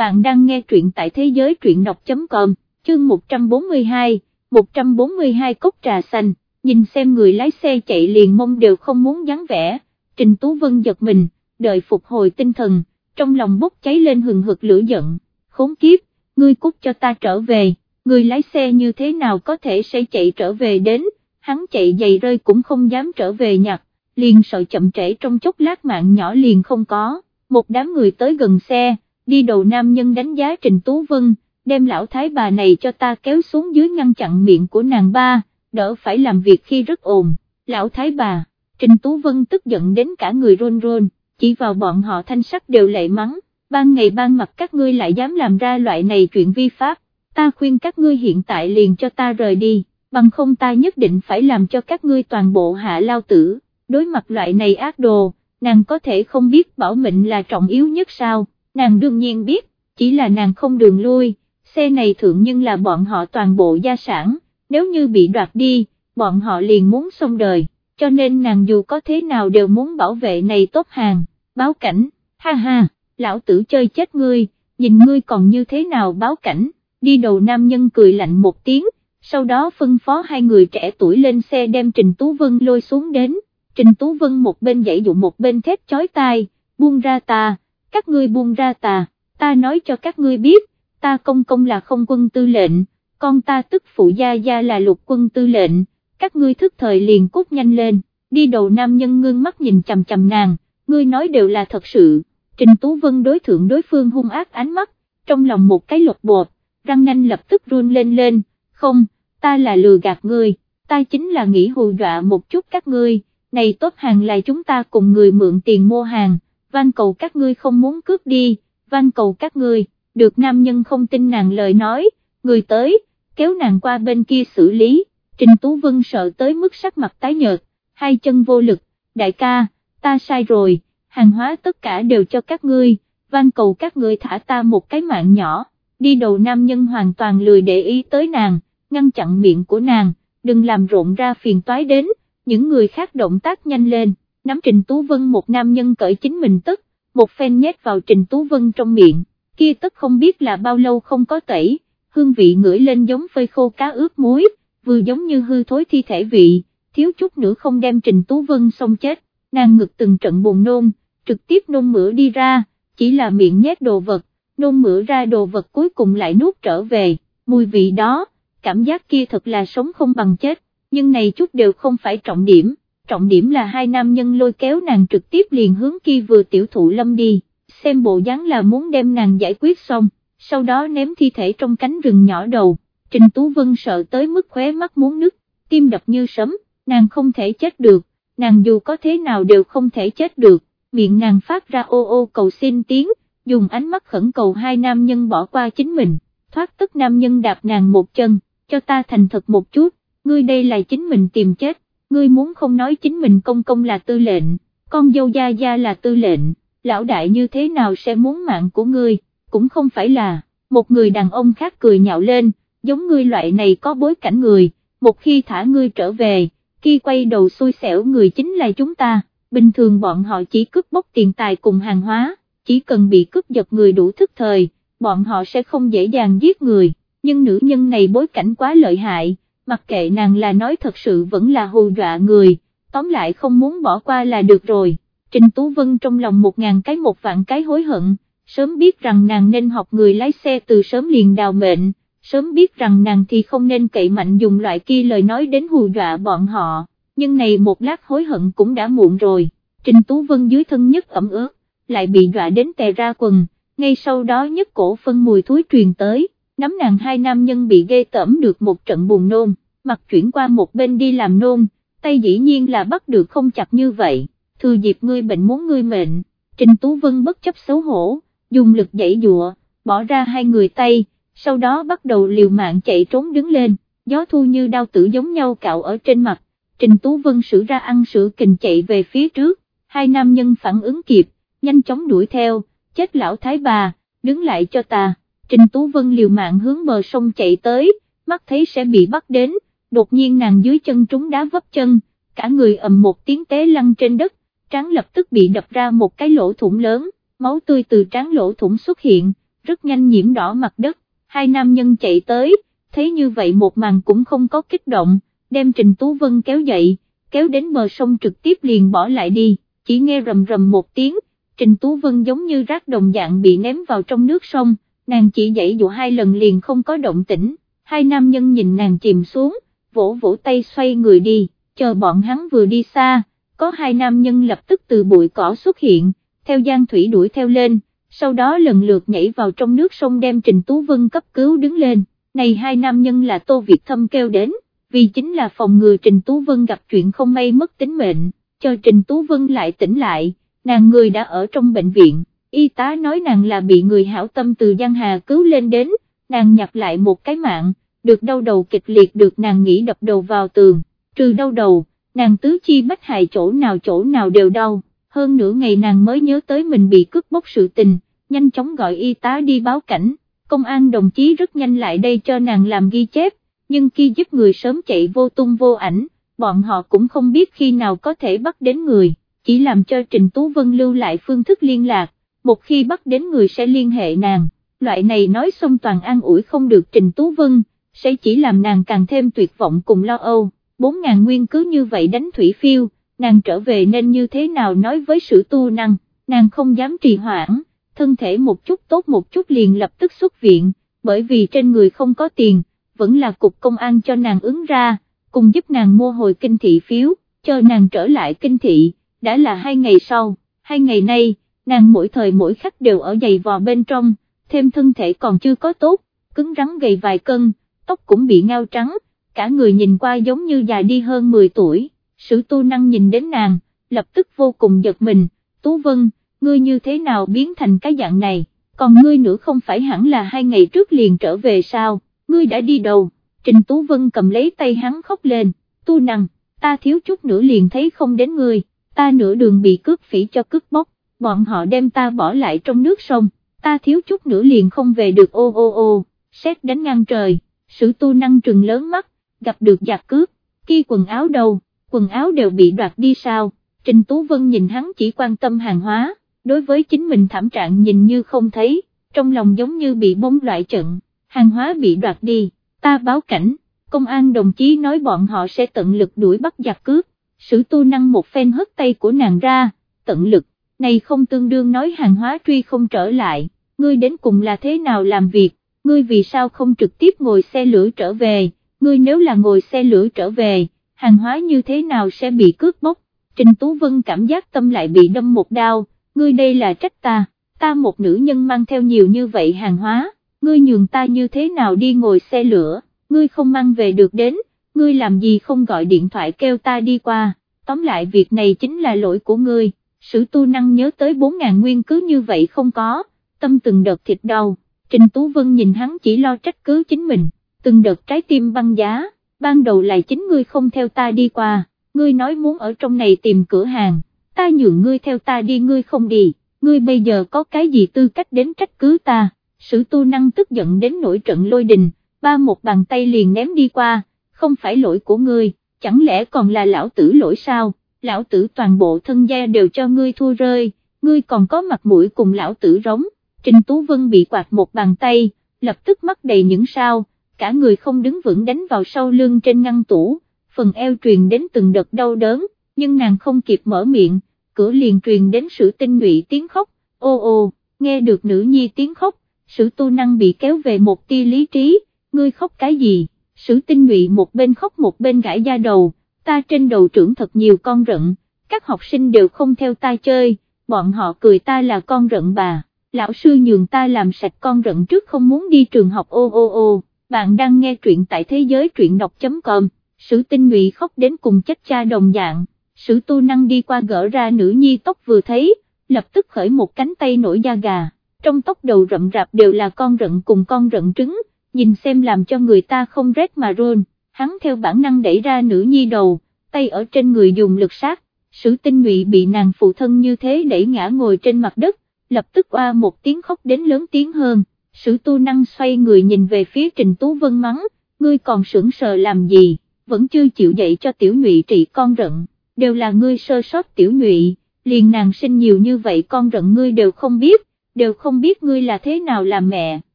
bạn đang nghe truyện tại thế giới truyện đọc.com, chương 142, 142 cốc trà xanh, nhìn xem người lái xe chạy liền mông đều không muốn dáng vẻ, Trình Tú Vân giật mình, đợi phục hồi tinh thần, trong lòng bốc cháy lên hừng hực lửa giận, khốn kiếp, ngươi cút cho ta trở về, người lái xe như thế nào có thể sẽ chạy trở về đến, hắn chạy giày rơi cũng không dám trở về nhặt, liền sợ chậm trễ trong chốc lát mạng nhỏ liền không có, một đám người tới gần xe, đi đầu nam nhân đánh giá Trình Tú Vân, đem lão thái bà này cho ta kéo xuống dưới ngăn chặn miệng của nàng ba, đỡ phải làm việc khi rất ồn, lão thái bà, Trình Tú Vân tức giận đến cả người rôn rôn, chỉ vào bọn họ thanh sắc đều lệ mắng, ban ngày ban mặt các ngươi lại dám làm ra loại này chuyện vi pháp, ta khuyên các ngươi hiện tại liền cho ta rời đi, bằng không ta nhất định phải làm cho các ngươi toàn bộ hạ lao tử, đối mặt loại này ác đồ, nàng có thể không biết bảo mệnh là trọng yếu nhất sao, nàng đương nhiên biết, chỉ là nàng không đường lui, xe này thượng nhưng là bọn họ toàn bộ gia sản, nếu như bị đoạt đi, bọn họ liền muốn xong đời, cho nên nàng dù có thế nào đều muốn bảo vệ này tốt hàng, báo cảnh, ha ha, lão tử chơi chết ngươi, nhìn ngươi còn như thế nào báo cảnh, đi đầu nam nhân cười lạnh một tiếng, sau đó phân phó hai người trẻ tuổi lên xe đem Trình Tú Vân lôi xuống đến, Trình Tú Vân một bên dãy dụ một bên thét chói tai, buông ra ta, các ngươi buông ra ta, ta nói cho các ngươi biết, ta công công là không quân tư lệnh, con ta tức phụ gia gia là lục quân tư lệnh, các ngươi thức thời liền cút nhanh lên, đi đầu nam nhân ngưng mắt nhìn chầm chầm nàng, ngươi nói đều là thật sự, Trình Tú Vân đối thượng đối phương hung ác ánh mắt, trong lòng một cái lột bột, răng nanh lập tức run lên lên, không, ta là lừa gạt ngươi, ta chính là nghĩ hù dọa một chút các ngươi, này tốt hàng là chúng ta cùng người mượn tiền mua hàng, van cầu các ngươi không muốn cướp đi, van cầu các ngươi, được nam nhân không tin nàng lời nói, người tới, kéo nàng qua bên kia xử lý, Trình Tú Vân sợ tới mức sắc mặt tái nhợt, hai chân vô lực, đại ca, ta sai rồi, hàng hóa tất cả đều cho các ngươi, van cầu các ngươi thả ta một cái mạng nhỏ, đi đầu nam nhân hoàn toàn lười để ý tới nàng, ngăn chặn miệng của nàng, đừng làm rộn ra phiền toái đến, những người khác động tác nhanh lên, nắm Trình Tú Vân một nam nhân cởi chính mình tức, một phen nhét vào Trình Tú Vân trong miệng, kia tức không biết là bao lâu không có tẩy, hương vị ngửi lên giống phơi khô cá ướp muối, vừa giống như hư thối thi thể vị, thiếu chút nữa không đem Trình Tú Vân xong chết, nàng ngực từng trận buồn nôn, trực tiếp nôn mửa đi ra, chỉ là miệng nhét đồ vật, nôn mửa ra đồ vật cuối cùng lại nuốt trở về, mùi vị đó, cảm giác kia thật là sống không bằng chết, nhưng này chút đều không phải trọng điểm, trọng điểm là hai nam nhân lôi kéo nàng trực tiếp liền hướng kia vừa tiểu thụ lâm đi, xem bộ dáng là muốn đem nàng giải quyết xong, sau đó ném thi thể trong cánh rừng nhỏ đầu, Trình Tú Vân sợ tới mức khóe mắt muốn nứt, tim đập như sấm, nàng không thể chết được, nàng dù có thế nào đều không thể chết được, miệng nàng phát ra ô ô cầu xin tiếng, dùng ánh mắt khẩn cầu hai nam nhân bỏ qua chính mình, thoát tức nam nhân đạp nàng một chân, cho ta thành thật một chút, ngươi đây là chính mình tìm chết, ngươi muốn không nói chính mình công công là tư lệnh, con dâu gia gia là tư lệnh, lão đại như thế nào sẽ muốn mạng của ngươi, cũng không phải là, một người đàn ông khác cười nhạo lên, giống ngươi loại này có bối cảnh người, một khi thả ngươi trở về, khi quay đầu xui xẻo người chính là chúng ta, bình thường bọn họ chỉ cướp bóc tiền tài cùng hàng hóa, chỉ cần bị cướp giật người đủ thức thời, bọn họ sẽ không dễ dàng giết người, nhưng nữ nhân này bối cảnh quá lợi hại, mặc kệ nàng là nói thật sự vẫn là hù dọa người, tóm lại không muốn bỏ qua là được rồi. Trình Tú Vân trong lòng một ngàn cái một vạn cái hối hận, sớm biết rằng nàng nên học người lái xe từ sớm liền đào mệnh, sớm biết rằng nàng thì không nên cậy mạnh dùng loại kia lời nói đến hù dọa bọn họ, nhưng này một lát hối hận cũng đã muộn rồi, Trình Tú Vân dưới thân nhất ẩm ướt, lại bị dọa đến tè ra quần, ngay sau đó nhất cổ phân mùi thúi truyền tới, nắm nàng hai nam nhân bị ghê tẩm được một trận buồn nôn, mặt chuyển qua một bên đi làm nôn, tay dĩ nhiên là bắt được không chặt như vậy, thừa dịp ngươi bệnh muốn ngươi mệnh, Trình Tú Vân bất chấp xấu hổ, dùng lực dãy dụa, bỏ ra hai người tay, sau đó bắt đầu liều mạng chạy trốn đứng lên, gió thu như đau tử giống nhau cạo ở trên mặt, Trình Tú Vân sử ra ăn sữa kình chạy về phía trước, hai nam nhân phản ứng kịp, nhanh chóng đuổi theo, chết lão thái bà, đứng lại cho ta, Trình Tú Vân liều mạng hướng bờ sông chạy tới, mắt thấy sẽ bị bắt đến, đột nhiên nàng dưới chân trúng đá vấp chân, cả người ầm một tiếng té lăn trên đất, tráng lập tức bị đập ra một cái lỗ thủng lớn, máu tươi từ tráng lỗ thủng xuất hiện, rất nhanh nhiễm đỏ mặt đất, hai nam nhân chạy tới, thấy như vậy một màn cũng không có kích động, đem Trình Tú Vân kéo dậy, kéo đến bờ sông trực tiếp liền bỏ lại đi, chỉ nghe rầm rầm một tiếng, Trình Tú Vân giống như rác đồng dạng bị ném vào trong nước sông, nàng chỉ dậy dụ hai lần liền không có động tĩnh, hai nam nhân nhìn nàng chìm xuống, vỗ vỗ tay xoay người đi, chờ bọn hắn vừa đi xa, có hai nam nhân lập tức từ bụi cỏ xuất hiện, theo Giang Thủy đuổi theo lên, sau đó lần lượt nhảy vào trong nước sông đem Trình Tú Vân cấp cứu đứng lên, này hai nam nhân là Tô Việt Thâm kêu đến, vì chính là phòng ngừa Trình Tú Vân gặp chuyện không may mất tính mệnh, cho Trình Tú Vân lại tỉnh lại, nàng người đã ở trong bệnh viện, y tá nói nàng là bị người hảo tâm từ Giang Hà cứu lên đến, nàng nhặt lại một cái mạng, được đau đầu kịch liệt được nàng nghĩ đập đầu vào tường, trừ đau đầu, nàng tứ chi bách hại chỗ nào chỗ nào đều đau, hơn nửa ngày nàng mới nhớ tới mình bị cướp bóc sự tình, nhanh chóng gọi y tá đi báo cảnh, công an đồng chí rất nhanh lại đây cho nàng làm ghi chép, nhưng khi giúp người sớm chạy vô tung vô ảnh, bọn họ cũng không biết khi nào có thể bắt đến người, chỉ làm cho Trình Tú Vân lưu lại phương thức liên lạc, một khi bắt đến người sẽ liên hệ nàng, loại này nói xong toàn an ủi không được Trình Tú Vân, sẽ chỉ làm nàng càng thêm tuyệt vọng cùng lo âu, 4.000 nguyên cứ như vậy đánh thủy phiêu, nàng trở về nên như thế nào nói với sự tu năng, nàng không dám trì hoãn, thân thể một chút tốt một chút liền lập tức xuất viện, bởi vì trên người không có tiền, vẫn là cục công an cho nàng ứng ra, cùng giúp nàng mua hồi kinh thị phiếu, cho nàng trở lại kinh thị, đã là hai ngày sau, hai ngày nay, nàng mỗi thời mỗi khắc đều ở giày vò bên trong, thêm thân thể còn chưa có tốt, cứng rắn gầy vài cân, tóc cũng bị ngao trắng, cả người nhìn qua giống như già đi hơn 10 tuổi, sử tu năng nhìn đến nàng, lập tức vô cùng giật mình, Tú Vân, ngươi như thế nào biến thành cái dạng này, còn ngươi nữa không phải hẳn là hai ngày trước liền trở về sao, ngươi đã đi đâu, Trình Tú Vân cầm lấy tay hắn khóc lên, tu năng, ta thiếu chút nữa liền thấy không đến ngươi, ta nửa đường bị cướp phỉ cho cướp bóc, bọn họ đem ta bỏ lại trong nước sông, ta thiếu chút nữa liền không về được. Ô ô ô, xét đánh ngang trời, sử tu năng trừng lớn mắt, gặp được giặc cướp, kia quần áo đâu, quần áo đều bị đoạt đi sao, Trình Tú Vân nhìn hắn chỉ quan tâm hàng hóa, đối với chính mình thảm trạng nhìn như không thấy, trong lòng giống như bị bóng loại trận, hàng hóa bị đoạt đi, ta báo cảnh, công an đồng chí nói bọn họ sẽ tận lực đuổi bắt giặc cướp, sử tu năng một phen hất tay của nàng ra, tận lực, này không tương đương nói hàng hóa truy không trở lại, ngươi đến cùng là thế nào làm việc, ngươi vì sao không trực tiếp ngồi xe lửa trở về, ngươi nếu là ngồi xe lửa trở về, hàng hóa như thế nào sẽ bị cướp bóc, Trình Tú Vân cảm giác tâm lại bị đâm một đao, ngươi đây là trách ta, ta một nữ nhân mang theo nhiều như vậy hàng hóa, ngươi nhường ta như thế nào đi ngồi xe lửa, ngươi không mang về được đến, ngươi làm gì không gọi điện thoại kêu ta đi qua, tóm lại việc này chính là lỗi của ngươi, sử tu năng nhớ tới 4.000 nguyên cứ như vậy không có, tâm từng đợt thịt đau, Trình Tú Vân nhìn hắn chỉ lo trách cứ chính mình, từng đợt trái tim băng giá, ban đầu lại chính ngươi không theo ta đi qua, ngươi nói muốn ở trong này tìm cửa hàng, ta nhường ngươi theo ta đi ngươi không đi, ngươi bây giờ có cái gì tư cách đến trách cứ ta, sử tu năng tức giận đến nổi trận lôi đình, ba một bàn tay liền ném đi qua, không phải lỗi của ngươi, chẳng lẽ còn là lão tử lỗi sao, lão tử toàn bộ thân gia đều cho ngươi thua rơi, ngươi còn có mặt mũi cùng lão tử rống, Trình Tú Vân bị quạt một bàn tay, lập tức mắt đầy những sao, cả người không đứng vững đánh vào sau lưng trên ngăn tủ, phần eo truyền đến từng đợt đau đớn, nhưng nàng không kịp mở miệng, cửa liền truyền đến sự tinh nhụy tiếng khóc, ô ô, nghe được nữ nhi tiếng khóc, sử tu năng bị kéo về một tia lý trí, ngươi khóc cái gì, sử tinh nhụy một bên khóc một bên gãi da đầu, ta trên đầu trưởng thật nhiều con rận, các học sinh đều không theo ta chơi, bọn họ cười ta là con rận bà, lão sư nhường ta làm sạch con rận trước không muốn đi trường học ô ô ô, bạn đang nghe truyện tại thế giới truyện đọc.com, sử tinh nhụy khóc đến cùng chết cha đồng dạng sử tu năng đi qua gỡ ra nữ nhi tóc vừa thấy, lập tức khởi một cánh tay nổi da gà, trong tóc đầu rậm rạp đều là con rận cùng con rận trứng, nhìn xem làm cho người ta không rét mà rôn, hắn theo bản năng đẩy ra nữ nhi đầu, tay ở trên người dùng lực sát, sử tinh nhụy bị nàng phụ thân như thế đẩy ngã ngồi trên mặt đất, lập tức oa một tiếng khóc đến lớn tiếng hơn, sử tu năng xoay người nhìn về phía trình tú vân mắng, ngươi còn sững sờ làm gì, vẫn chưa chịu dậy cho tiểu nhụy trị con rận đều là ngươi sơ sót tiểu nhụy, liền nàng sinh nhiều như vậy con rận ngươi đều không biết, đều không biết ngươi là thế nào làm mẹ,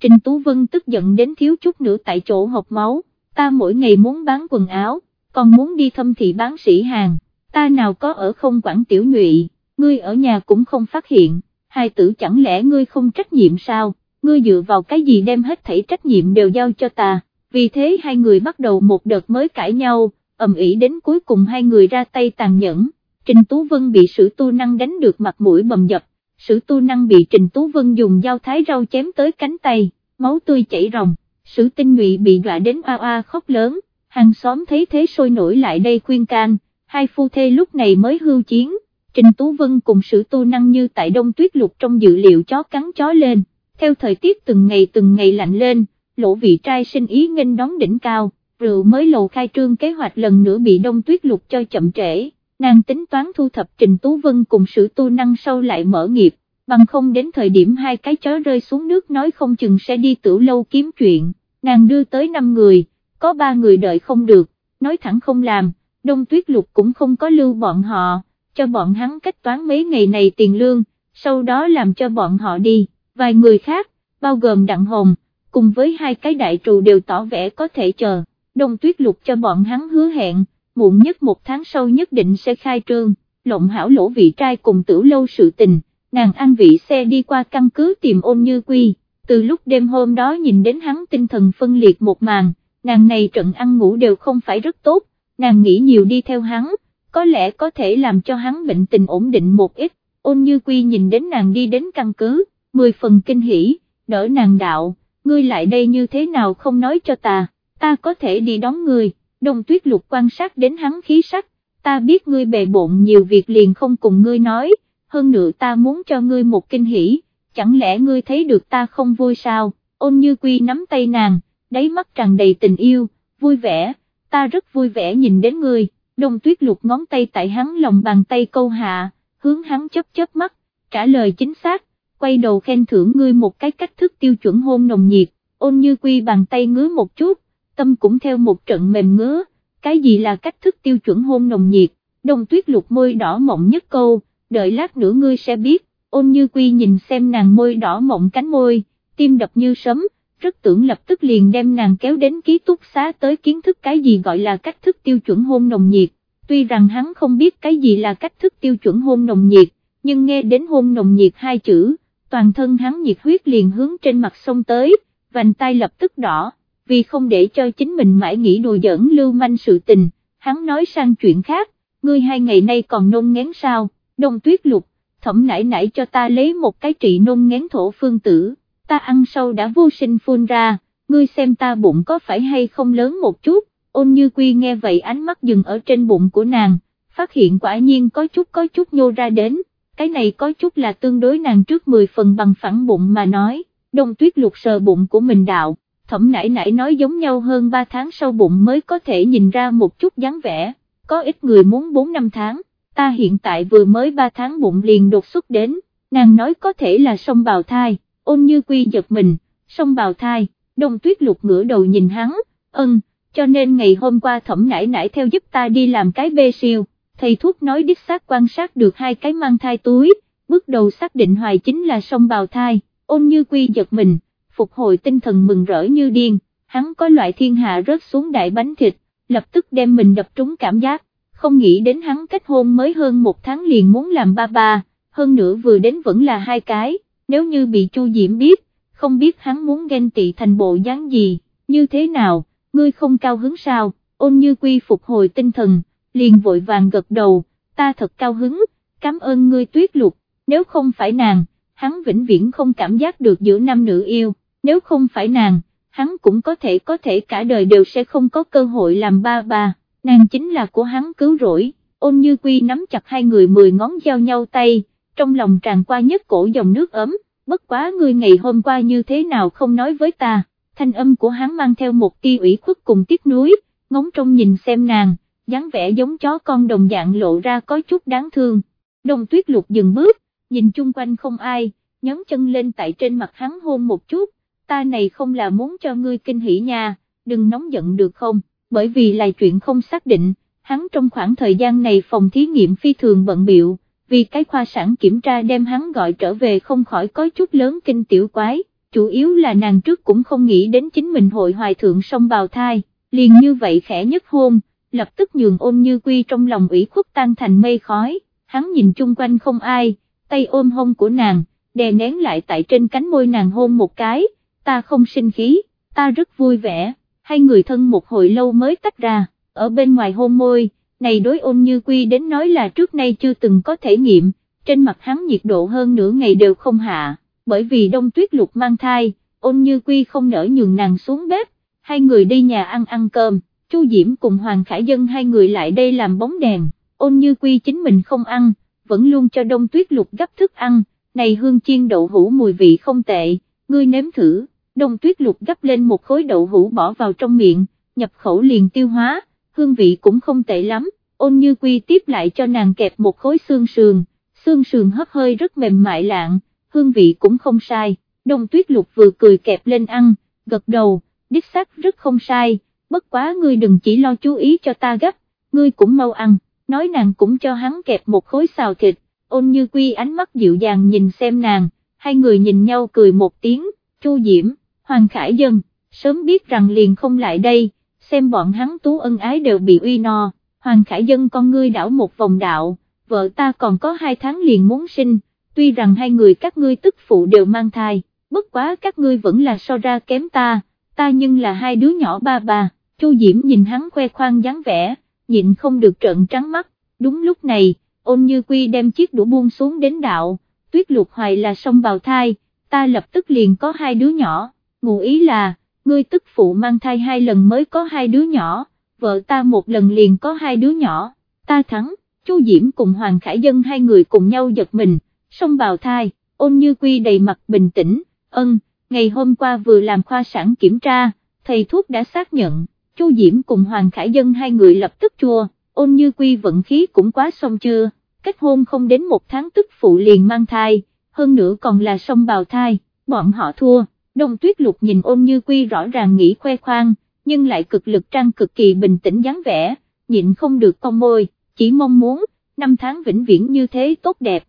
Trình Tú Vân tức giận đến thiếu chút nữa tại chỗ hộp máu, ta mỗi ngày muốn bán quần áo, còn muốn đi thâm thị bán sĩ hàng, ta nào có ở không quản tiểu nhụy, ngươi ở nhà cũng không phát hiện, hai tử chẳng lẽ ngươi không trách nhiệm sao, ngươi dựa vào cái gì đem hết thảy trách nhiệm đều giao cho ta, vì thế hai người bắt đầu một đợt mới cãi nhau, ầm ĩ đến cuối cùng hai người ra tay tàn nhẫn, Trình Tú Vân bị sử tu năng đánh được mặt mũi bầm dập, sử tu năng bị Trình Tú Vân dùng dao thái rau chém tới cánh tay, máu tươi chảy ròng, sử tinh nhụy bị dọa đến oa oa khóc lớn, hàng xóm thấy thế sôi nổi lại đây khuyên can, hai phu thê lúc này mới hưu chiến, Trình Tú Vân cùng sử tu năng như tại đông tuyết lục trong dự liệu chó cắn chó lên, theo thời tiết từng ngày từng ngày lạnh lên, lỗ vị trai sinh ý nghênh đón đỉnh cao, rượu mới lầu khai trương kế hoạch lần nữa bị đông tuyết lục cho chậm trễ, nàng tính toán thu thập Trình Tú Vân cùng sử tu năng sau lại mở nghiệp, bằng không đến thời điểm hai cái chó rơi xuống nước nói không chừng sẽ đi tử lâu kiếm chuyện, nàng đưa tới 5 người, có 3 người đợi không được, nói thẳng không làm, đông tuyết lục cũng không có lưu bọn họ, cho bọn hắn cách toán mấy ngày này tiền lương, sau đó làm cho bọn họ đi, vài người khác, bao gồm Đặng Hồng, cùng với hai cái đại trù đều tỏ vẻ có thể chờ, đông tuyết lục cho bọn hắn hứa hẹn, muộn nhất một tháng sau nhất định sẽ khai trương, lộng hảo lỗ vị trai cùng tử lâu sự tình, nàng ăn vị xe đi qua căn cứ tìm ôn như quy, từ lúc đêm hôm đó nhìn đến hắn tinh thần phân liệt một màn, nàng này trận ăn ngủ đều không phải rất tốt, nàng nghĩ nhiều đi theo hắn, có lẽ có thể làm cho hắn bệnh tình ổn định một ít, ôn như quy nhìn đến nàng đi đến căn cứ, mười phần kinh hỉ, đỡ nàng đạo, ngươi lại đây như thế nào không nói cho ta, ta có thể đi đón ngươi, đông tuyết lục quan sát đến hắn khí sắc, ta biết ngươi bề bộn nhiều việc liền không cùng ngươi nói, hơn nữa ta muốn cho ngươi một kinh hỉ, chẳng lẽ ngươi thấy được ta không vui sao, ôn như quy nắm tay nàng, đáy mắt tràn đầy tình yêu, vui vẻ, ta rất vui vẻ nhìn đến ngươi, đông tuyết lục ngón tay tại hắn lòng bàn tay câu hạ, hướng hắn chớp chớp mắt, trả lời chính xác, quay đầu khen thưởng ngươi một cái cách thức tiêu chuẩn hôn nồng nhiệt, ôn như quy bàn tay ngứa một chút, tâm cũng theo một trận mềm ngứa, cái gì là cách thức tiêu chuẩn hôn nồng nhiệt, đông tuyết lục môi đỏ mộng nhất câu, đợi lát nữa ngươi sẽ biết, ôn như quy nhìn xem nàng môi đỏ mộng cánh môi, tim đập như sấm, rất tưởng lập tức liền đem nàng kéo đến ký túc xá tới kiến thức cái gì gọi là cách thức tiêu chuẩn hôn nồng nhiệt, tuy rằng hắn không biết cái gì là cách thức tiêu chuẩn hôn nồng nhiệt, nhưng nghe đến hôn nồng nhiệt hai chữ, toàn thân hắn nhiệt huyết liền hướng trên mặt sông tới, vành tay lập tức đỏ, vì không để cho chính mình mãi nghĩ đùa giỡn lưu manh sự tình, hắn nói sang chuyện khác, ngươi hai ngày nay còn nôn ngén sao, đông tuyết lục, thẩm nãy nãy cho ta lấy một cái trị nôn ngén thổ phương tử, ta ăn sâu đã vô sinh phun ra, ngươi xem ta bụng có phải hay không lớn một chút, ôn như quy nghe vậy ánh mắt dừng ở trên bụng của nàng, phát hiện quả nhiên có chút có chút nhô ra đến, cái này có chút là tương đối nàng trước 10 phần bằng phẳng bụng mà nói, đông tuyết lục sờ bụng của mình đạo, thẩm nãy nãy nói giống nhau hơn 3 tháng sau bụng mới có thể nhìn ra một chút dáng vẻ, có ít người muốn 4 năm tháng, ta hiện tại vừa mới 3 tháng bụng liền đột xuất đến, nàng nói có thể là sông bào thai, ôn như quy giật mình, sông bào thai, đông tuyết lục ngửa đầu nhìn hắn, ân, cho nên ngày hôm qua thẩm nải nải theo giúp ta đi làm cái bê siêu, thầy thuốc nói đích xác quan sát được hai cái mang thai túi, bước đầu xác định hoài chính là sông bào thai, ôn như quy giật mình, phục hồi tinh thần mừng rỡ như điên, hắn có loại thiên hạ rớt xuống đại bánh thịt, lập tức đem mình đập trúng cảm giác, không nghĩ đến hắn kết hôn mới hơn một tháng liền muốn làm ba ba, hơn nữa vừa đến vẫn là hai cái, nếu như bị Chu Diễm biết, không biết hắn muốn ghen tị thành bộ dáng gì, như thế nào, ngươi không cao hứng sao, ôn như quy phục hồi tinh thần, liền vội vàng gật đầu, ta thật cao hứng, cảm ơn ngươi tuyết lục, nếu không phải nàng, hắn vĩnh viễn không cảm giác được giữa nam nữ yêu, nếu không phải nàng, hắn cũng có thể có thể cả đời đều sẽ không có cơ hội làm ba ba, nàng chính là của hắn cứu rỗi, ôn như quy nắm chặt hai người mười ngón giao nhau tay, trong lòng tràn qua nhất cổ dòng nước ấm, bất quá ngươi ngày hôm qua như thế nào không nói với ta, thanh âm của hắn mang theo một tia ủy khuất cùng tiếc nuối, ngóng trông nhìn xem nàng, dáng vẻ giống chó con đồng dạng lộ ra có chút đáng thương, đồng tuyết lục dừng bước, nhìn chung quanh không ai, nhấn chân lên tại trên mặt hắn hôn một chút, ta này không là muốn cho ngươi kinh hỉ nha, đừng nóng giận được không, bởi vì là chuyện không xác định, hắn trong khoảng thời gian này phòng thí nghiệm phi thường bận biệu, vì cái khoa sản kiểm tra đem hắn gọi trở về không khỏi có chút lớn kinh tiểu quái, chủ yếu là nàng trước cũng không nghĩ đến chính mình hội hoài thượng song bào thai, liền như vậy khẽ nhất hôn, lập tức nhường ôn như quy trong lòng ủy khuất tan thành mây khói, hắn nhìn chung quanh không ai, tay ôm hông của nàng, đè nén lại tại trên cánh môi nàng hôn một cái, ta không sinh khí, ta rất vui vẻ, hai người thân một hồi lâu mới tách ra, ở bên ngoài hôn môi, này đối ôn như quy đến nói là trước nay chưa từng có thể nghiệm, trên mặt hắn nhiệt độ hơn nửa ngày đều không hạ, bởi vì đông tuyết lục mang thai, ôn như quy không nỡ nhường nàng xuống bếp, hai người đi nhà ăn ăn cơm, Chu Diễm cùng Hoàng Khải Dân hai người lại đây làm bóng đèn, ôn như quy chính mình không ăn, vẫn luôn cho đông tuyết lục gấp thức ăn, này hương chiên đậu hũ mùi vị không tệ, ngươi nếm thử, đông tuyết lục gấp lên một khối đậu hũ bỏ vào trong miệng, nhập khẩu liền tiêu hóa, hương vị cũng không tệ lắm, ôn như quy tiếp lại cho nàng kẹp một khối xương sườn, xương sườn hấp hơi rất mềm mại lạng, hương vị cũng không sai, đông tuyết lục vừa cười kẹp lên ăn, gật đầu, đích xác rất không sai, bất quá ngươi đừng chỉ lo chú ý cho ta gấp, ngươi cũng mau ăn, nói nàng cũng cho hắn kẹp một khối xào thịt, ôn như quy ánh mắt dịu dàng nhìn xem nàng, hai người nhìn nhau cười một tiếng, chu diễm, hoàng khải dân, sớm biết rằng liền không lại đây, xem bọn hắn tú ân ái đều bị uy no, hoàng khải dân con ngươi đảo một vòng đạo, vợ ta còn có hai tháng liền muốn sinh, tuy rằng hai người các ngươi tức phụ đều mang thai, bất quá các ngươi vẫn là so ra kém ta, ta nhưng là hai đứa nhỏ ba bà, Chu Diễm nhìn hắn khoe khoang dáng vẻ, nhịn không được trợn trắng mắt, đúng lúc này, ôn như quy đem chiếc đũa buông xuống đến đạo, tuyết lục hoài là song bào thai, ta lập tức liền có hai đứa nhỏ, ngụ ý là, ngươi tức phụ mang thai hai lần mới có hai đứa nhỏ, vợ ta một lần liền có hai đứa nhỏ, ta thắng, Chu Diễm cùng Hoàng Khải Dân hai người cùng nhau giật mình, song bào thai, ôn như quy đầy mặt bình tĩnh, ân, ngày hôm qua vừa làm khoa sản kiểm tra, thầy thuốc đã xác nhận, Chu Diễm cùng Hoàng Khải Dân hai người lập tức chua, ôn như quy vận khí cũng quá xong chưa, kết hôn không đến một tháng tức phụ liền mang thai, hơn nữa còn là song bào thai, bọn họ thua, đông tuyết lục nhìn ôn như quy rõ ràng nghĩ khoe khoang, nhưng lại cực lực trang cực kỳ bình tĩnh dáng vẻ, nhịn không được cong môi, chỉ mong muốn, năm tháng vĩnh viễn như thế tốt đẹp.